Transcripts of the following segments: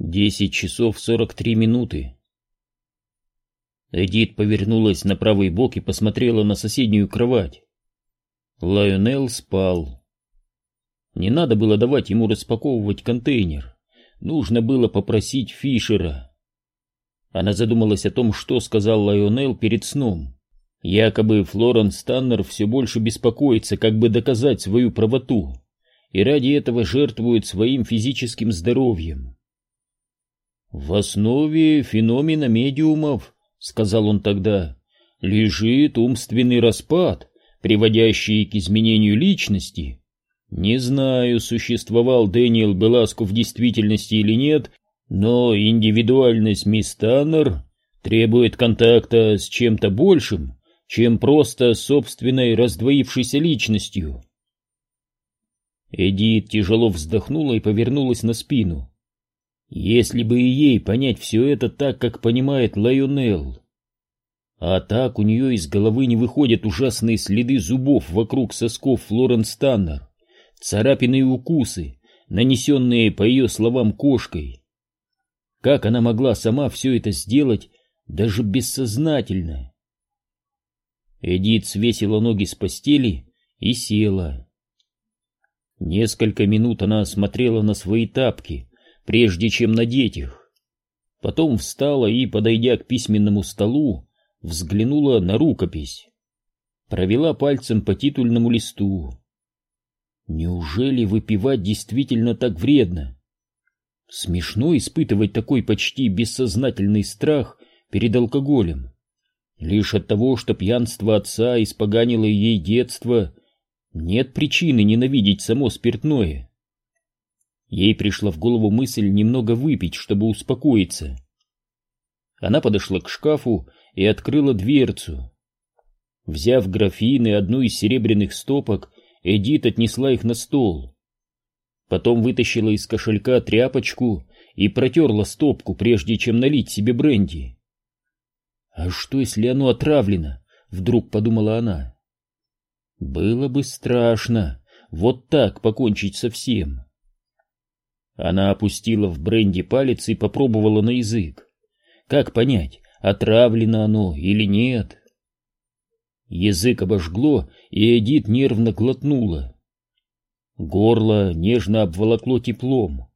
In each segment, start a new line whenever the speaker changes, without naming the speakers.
Десять часов сорок три минуты. Эдит повернулась на правый бок и посмотрела на соседнюю кровать. Лайонел спал. Не надо было давать ему распаковывать контейнер. Нужно было попросить Фишера. Она задумалась о том, что сказал Лайонел перед сном. Якобы Флоренс Таннер все больше беспокоится, как бы доказать свою правоту, и ради этого жертвует своим физическим здоровьем. В основе феномена медиумов, сказал он тогда, лежит умственный распад, приводящий к изменению личности. Не знаю, существовал Дэниел Беласко в действительности или нет, но индивидуальность мисс Таннер требует контакта с чем-то большим, чем просто собственной раздвоившейся личностью. Эдит тяжело вздохнула и повернулась на спину. Если бы и ей понять все это так, как понимает Лайонел. А так у нее из головы не выходят ужасные следы зубов вокруг сосков Флоренс Таннер, царапины и укусы, нанесенные, по ее словам, кошкой. Как она могла сама все это сделать, даже бессознательно? Эдит свесила ноги с постели и села. Несколько минут она смотрела на свои тапки, прежде чем надеть их. Потом встала и, подойдя к письменному столу, взглянула на рукопись. Провела пальцем по титульному листу. Неужели выпивать действительно так вредно? Смешно испытывать такой почти бессознательный страх перед алкоголем. Лишь от того, что пьянство отца испоганило ей детство, нет причины ненавидеть само спиртное. Ей пришла в голову мысль немного выпить, чтобы успокоиться. Она подошла к шкафу и открыла дверцу. Взяв графин и одну из серебряных стопок, Эдит отнесла их на стол. Потом вытащила из кошелька тряпочку и протерла стопку, прежде чем налить себе бренди. «А что, если оно отравлено?» — вдруг подумала она. «Было бы страшно вот так покончить со всем». Она опустила в бренди палец и попробовала на язык. Как понять, отравлено оно или нет? Язык обожгло, и Эдит нервно глотнула. Горло нежно обволокло теплом.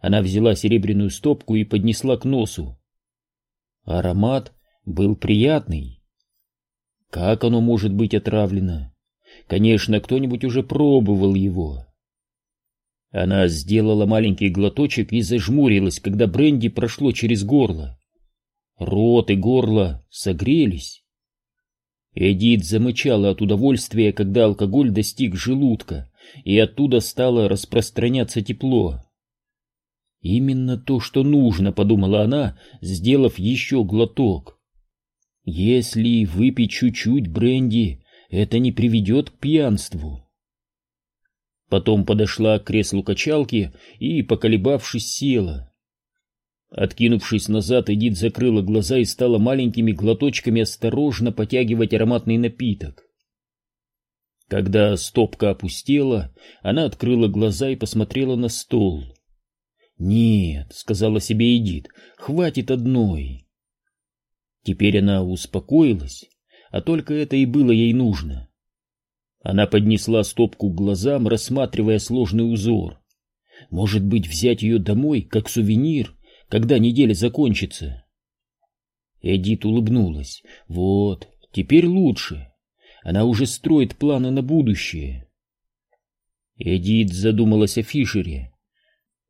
Она взяла серебряную стопку и поднесла к носу. Аромат был приятный. Как оно может быть отравлено? Конечно, кто-нибудь уже пробовал его. Она сделала маленький глоточек и зажмурилась, когда бренди прошло через горло. Рот и горло согрелись. Эдит замычала от удовольствия, когда алкоголь достиг желудка, и оттуда стало распространяться тепло. «Именно то, что нужно», — подумала она, сделав еще глоток. «Если выпить чуть-чуть бренди, это не приведет к пьянству». Потом подошла к креслу качалки и, поколебавшись, села. Откинувшись назад, Эдит закрыла глаза и стала маленькими глоточками осторожно потягивать ароматный напиток. Когда стопка опустела, она открыла глаза и посмотрела на стол. «Нет», — сказала себе Эдит, — «хватит одной». Теперь она успокоилась, а только это и было ей нужно. Она поднесла стопку к глазам, рассматривая сложный узор. Может быть, взять ее домой, как сувенир, когда неделя закончится? Эдит улыбнулась. Вот, теперь лучше. Она уже строит планы на будущее. Эдит задумалась о Фишере.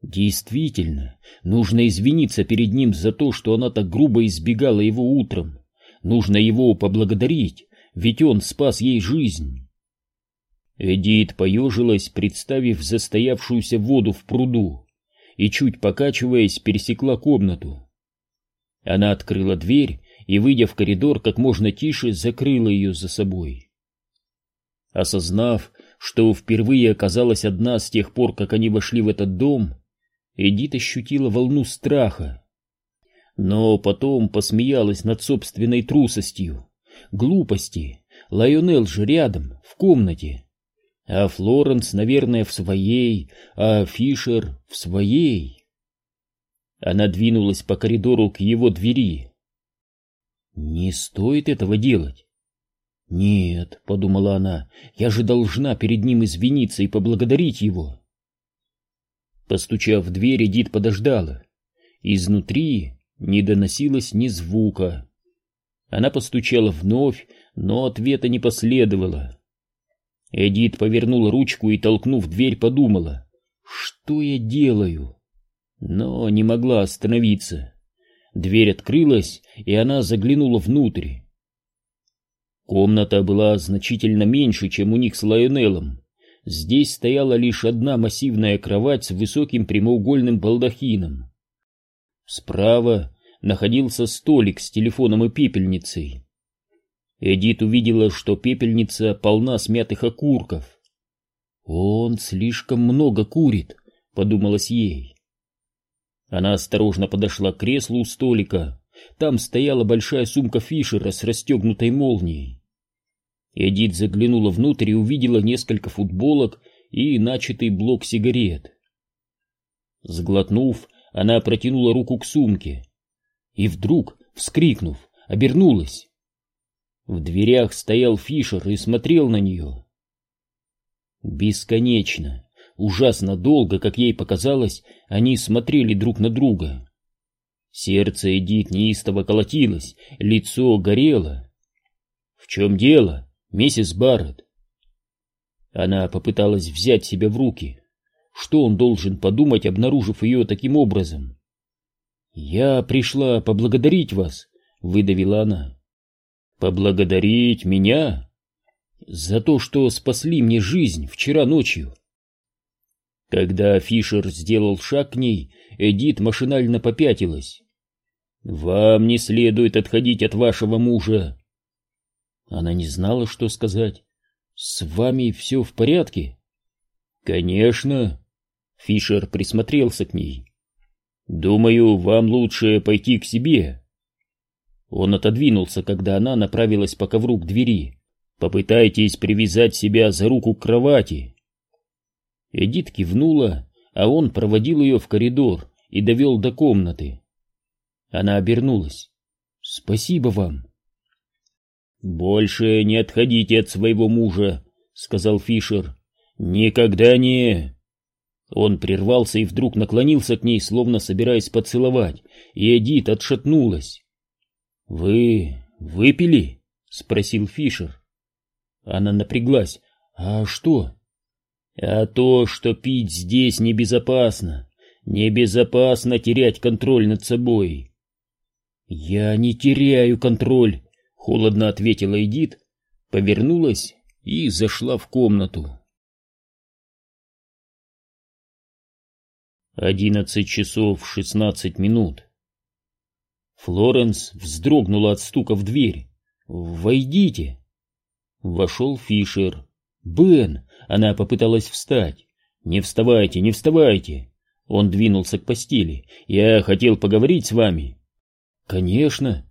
Действительно, нужно извиниться перед ним за то, что она так грубо избегала его утром. Нужно его поблагодарить, ведь он спас ей жизнь. Эдит поежилась, представив застоявшуюся воду в пруду, и, чуть покачиваясь, пересекла комнату. Она открыла дверь и, выйдя в коридор, как можно тише закрыла ее за собой. Осознав, что впервые оказалась одна с тех пор, как они вошли в этот дом, Эдит ощутила волну страха. Но потом посмеялась над собственной трусостью, глупости. Лайонел же рядом, в комнате а Флоренс, наверное, в своей, а Фишер в своей. Она двинулась по коридору к его двери. Не стоит этого делать. Нет, подумала она, я же должна перед ним извиниться и поблагодарить его. Постучав в дверь, Эдит подождала. Изнутри не доносилось ни звука. Она постучала вновь, но ответа не последовало. Эдит повернула ручку и, толкнув дверь, подумала, что я делаю? Но не могла остановиться. Дверь открылась, и она заглянула внутрь. Комната была значительно меньше, чем у них с Лайонеллом. Здесь стояла лишь одна массивная кровать с высоким прямоугольным балдахином. Справа находился столик с телефоном и пепельницей. Эдит увидела, что пепельница полна смятых окурков. «Он слишком много курит», — подумалось ей. Она осторожно подошла к креслу у столика. Там стояла большая сумка Фишера с расстегнутой молнией. Эдит заглянула внутрь и увидела несколько футболок и начатый блок сигарет. Сглотнув, она протянула руку к сумке и вдруг, вскрикнув, обернулась. В дверях стоял Фишер и смотрел на нее. Бесконечно, ужасно долго, как ей показалось, они смотрели друг на друга. Сердце Эдит неистово колотилось, лицо горело. «В чем дело, миссис Барретт?» Она попыталась взять себя в руки. Что он должен подумать, обнаружив ее таким образом? «Я пришла поблагодарить вас», — выдавила она. «Поблагодарить меня?» «За то, что спасли мне жизнь вчера ночью». Когда Фишер сделал шаг к ней, Эдит машинально попятилась. «Вам не следует отходить от вашего мужа». Она не знала, что сказать. «С вами все в порядке?» «Конечно». Фишер присмотрелся к ней. «Думаю, вам лучше пойти к себе». Он отодвинулся, когда она направилась по ковру к двери. «Попытайтесь привязать себя за руку к кровати». Эдит кивнула, а он проводил ее в коридор и довел до комнаты. Она обернулась. «Спасибо вам». «Больше не отходите от своего мужа», — сказал Фишер. «Никогда не...» Он прервался и вдруг наклонился к ней, словно собираясь поцеловать, и Эдит отшатнулась. «Вы выпили?» — спросил Фишер. Она напряглась. «А что?» «А то, что пить здесь небезопасно. Небезопасно терять контроль над собой». «Я не теряю контроль», — холодно ответила Эдит, повернулась и зашла в комнату. Одиннадцать часов шестнадцать минут. Флоренс вздрогнула от стука в дверь. «Войдите!» Вошел Фишер. «Бен!» Она попыталась встать. «Не вставайте, не вставайте!» Он двинулся к постели. «Я хотел поговорить с вами». «Конечно!»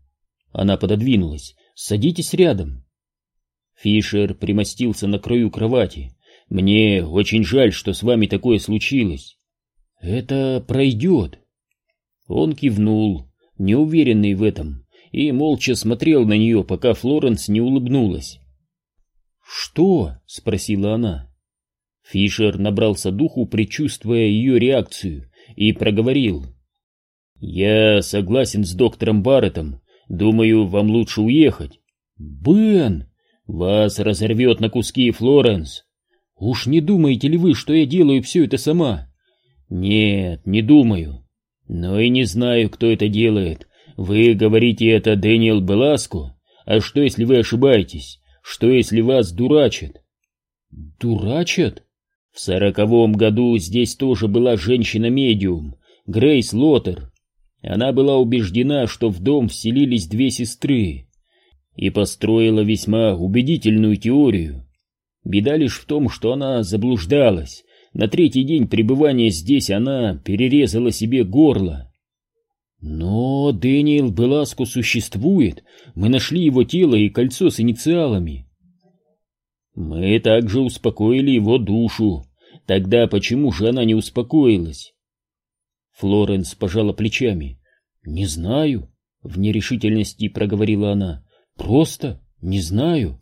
Она пододвинулась. «Садитесь рядом». Фишер примостился на краю кровати. «Мне очень жаль, что с вами такое случилось. «Это пройдет». Он кивнул, неуверенный в этом, и молча смотрел на нее, пока Флоренс не улыбнулась. «Что?» — спросила она. Фишер набрался духу, предчувствуя ее реакцию, и проговорил. «Я согласен с доктором Барреттом. Думаю, вам лучше уехать». «Бен!» «Вас разорвет на куски, Флоренс!» «Уж не думаете ли вы, что я делаю все это сама?» Нет, не думаю. Но и не знаю, кто это делает. Вы говорите это Дэниел Беласко? А что, если вы ошибаетесь? Что, если вас дурачат? Дурачат? В сороковом году здесь тоже была женщина-медиум, Грейс Лотер. Она была убеждена, что в дом вселились две сестры, и построила весьма убедительную теорию. Беда лишь в том, что она заблуждалась, на третий день пребывания здесь она перерезала себе горло. Но Дэниел Беласко существует. Мы нашли его тело и кольцо с инициалами. Мы также успокоили его душу. Тогда почему же она не успокоилась? Флоренс пожала плечами. «Не знаю», — в нерешительности проговорила она. «Просто не знаю».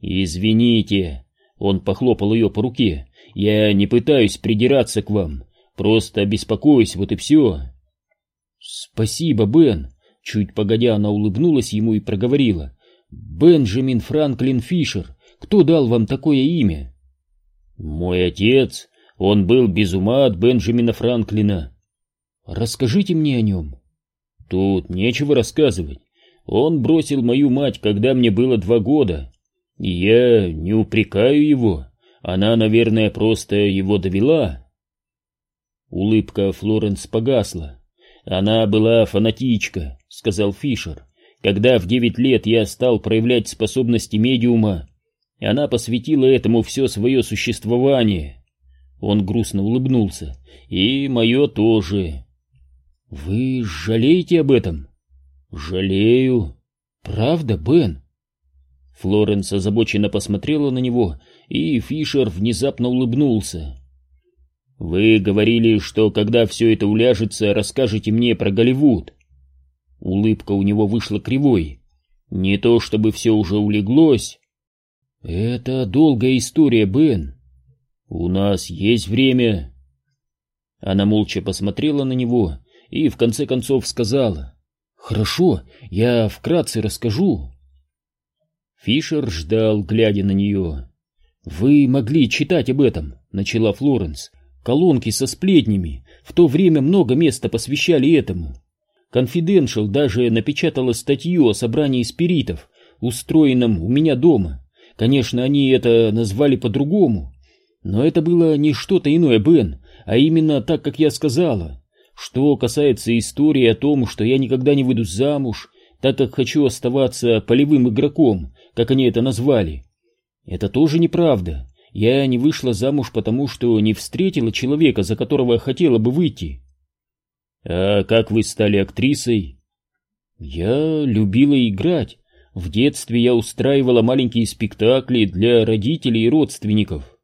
«Извините», — он похлопал ее по руке. «Я не пытаюсь придираться к вам, просто беспокоюсь, вот и все». «Спасибо, Бен», — чуть погодя она улыбнулась ему и проговорила. «Бенджамин Франклин Фишер, кто дал вам такое имя?» «Мой отец, он был без ума от Бенджамина Франклина». «Расскажите мне о нем». «Тут нечего рассказывать. Он бросил мою мать, когда мне было два года. И я не упрекаю его. Она, наверное, просто его довела». Улыбка Флоренс погасла. «Она была фанатичка», — сказал Фишер. «Когда в девять лет я стал проявлять способности медиума, она посвятила этому все свое существование. Он грустно улыбнулся. И мое тоже. Вы жалеете об этом? Жалею. Правда, Бен? Флоренс озабоченно посмотрела на него, и Фишер внезапно улыбнулся. «Вы говорили, что когда все это уляжется, расскажете мне про Голливуд». Улыбка у него вышла кривой. Не то чтобы все уже улеглось, «Это долгая история, Бен. У нас есть время». Она молча посмотрела на него и в конце концов сказала. «Хорошо, я вкратце расскажу». Фишер ждал, глядя на нее. «Вы могли читать об этом», — начала Флоренс. «Колонки со сплетнями. В то время много места посвящали этому. Конфиденшал даже напечатала статью о собрании спиритов, устроенном у меня дома. Конечно, они это назвали по-другому, но это было не что-то иное, Бен, а именно так, как я сказала. Что касается истории о том, что я никогда не выйду замуж, так как хочу оставаться полевым игроком, как они это назвали. Это тоже неправда. Я не вышла замуж потому, что не встретила человека, за которого хотела бы выйти. А как вы стали актрисой? Я любила играть, в детстве я устраивала маленькие спектакли для родителей и родственников.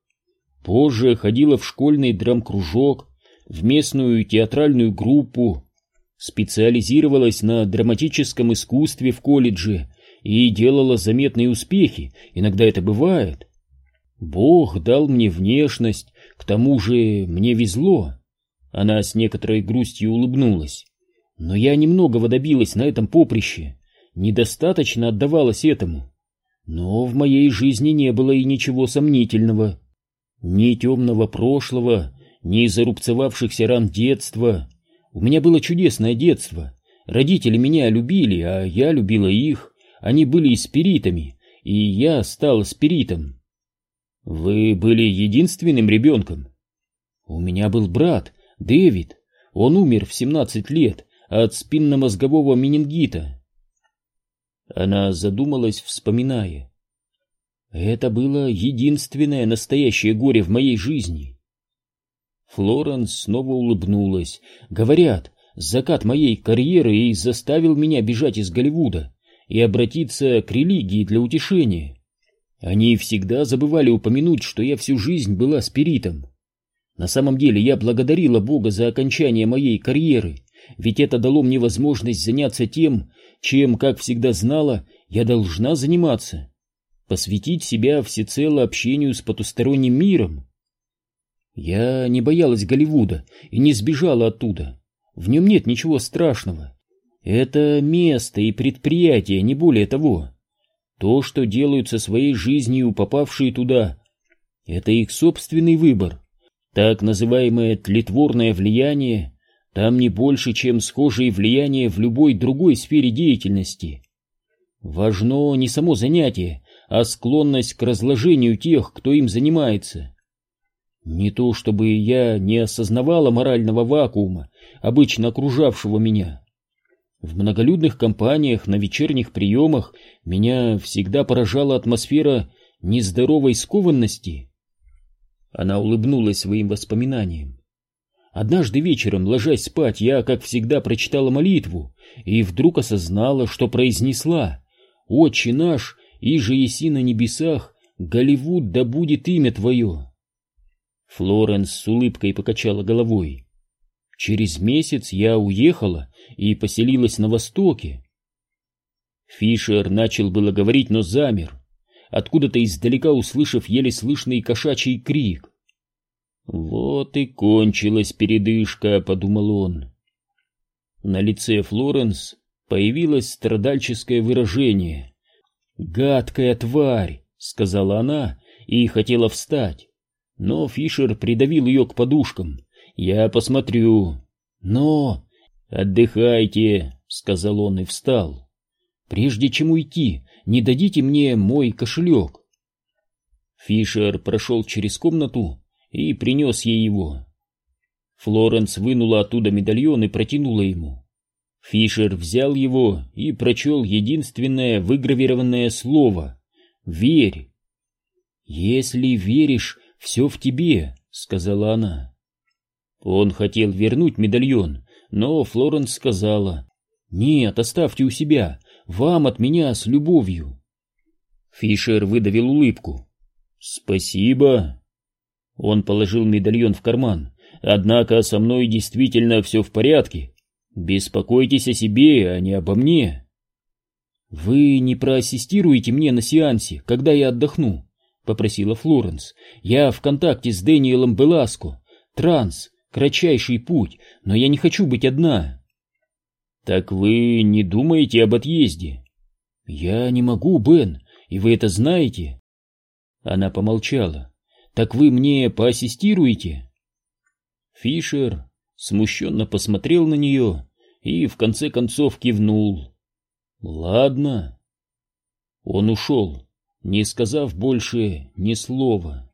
Позже ходила в школьный драм-кружок, в местную театральную группу, специализировалась на драматическом искусстве в колледже и делала заметные успехи, иногда это бывает. Бог дал мне внешность, к тому же мне везло. Она с некоторой грустью улыбнулась. Но я немногого добилась на этом поприще недостаточно отдавалась этому. Но в моей жизни не было и ничего сомнительного. Ни темного прошлого, ни зарубцевавшихся ран детства. У меня было чудесное детство. Родители меня любили, а я любила их. Они были спиритами, и я стал спиритом. Вы были единственным ребенком? У меня был брат, Дэвид. Он умер в 17 лет от спинномозгового менингита. Она задумалась, вспоминая. Это было единственное настоящее горе в моей жизни. Флоренс снова улыбнулась. Говорят, закат моей карьеры и заставил меня бежать из Голливуда и обратиться к религии для утешения. Они всегда забывали упомянуть, что я всю жизнь была спиритом. На самом деле я благодарила Бога за окончание моей карьеры, ведь это дало мне возможность заняться тем, чем, как всегда знала, я должна заниматься. Посвятить себя всецело общению с потусторонним миром. Я не боялась Голливуда и не сбежала оттуда. В нем нет ничего страшного. Это место и предприятие, не более того. То, что делают со своей жизнью попавшие туда, это их собственный выбор. Так называемое тлетворное влияние там не больше, чем схожие влияния в любой другой сфере деятельности. Важно не само занятие, а склонность к разложению тех, кто им занимается. Не то чтобы я не осознавала морального вакуума, обычно окружавшего меня. В многолюдных компаниях, на вечерних приемах меня всегда поражала атмосфера нездоровой скованности. Она улыбнулась своим воспоминаниям. Однажды вечером, ложась спать, я, как всегда, прочитала молитву и вдруг осознала, что произнесла «Отче наш, и же еси на небесах, Голливуд да будет имя твое». Флоренс с улыбкой покачала головой. Через месяц я уехала и поселилась на Востоке. Фишер начал было говорить, но замер, откуда-то издалека услышав еле слышный кошачий крик. «Вот и кончилась передышка», — подумал он. На лице Флоренс появилось страдальческое выражение. «Гадкая тварь!» — сказала она и хотела встать. Но Фишер придавил ее к подушкам. «Я посмотрю». «Но...» «Отдыхайте», — сказал он и встал. «Прежде чем уйти, не дадите мне мой кошелек?» Фишер прошел через комнату и принес ей его. Флоренс вынула оттуда медальон и протянула ему. Фишер взял его и прочел единственное выгравированное слово — «Верь». «Если веришь, все в тебе», — сказала она. Он хотел вернуть медальон, но Флоренс сказала, «Нет, оставьте у себя, вам от меня с любовью». Фишер выдавил улыбку. «Спасибо». Он положил медальон в карман. «Однако со мной действительно все в порядке. Беспокойтесь о себе, а не обо мне». «Вы не проассистируете мне на сеансе, когда я отдохну?» — попросила Флоренс. «Я в контакте с Дэниелом Беласко. Транс, кратчайший путь, но я не хочу быть одна». «Так вы не думаете об отъезде?» «Я не могу, Бен, и вы это знаете?» Она помолчала. «Так вы мне поассистируете?» Фишер смущенно посмотрел на нее и в конце концов кивнул. «Ладно». Он ушел не сказав больше ни слова.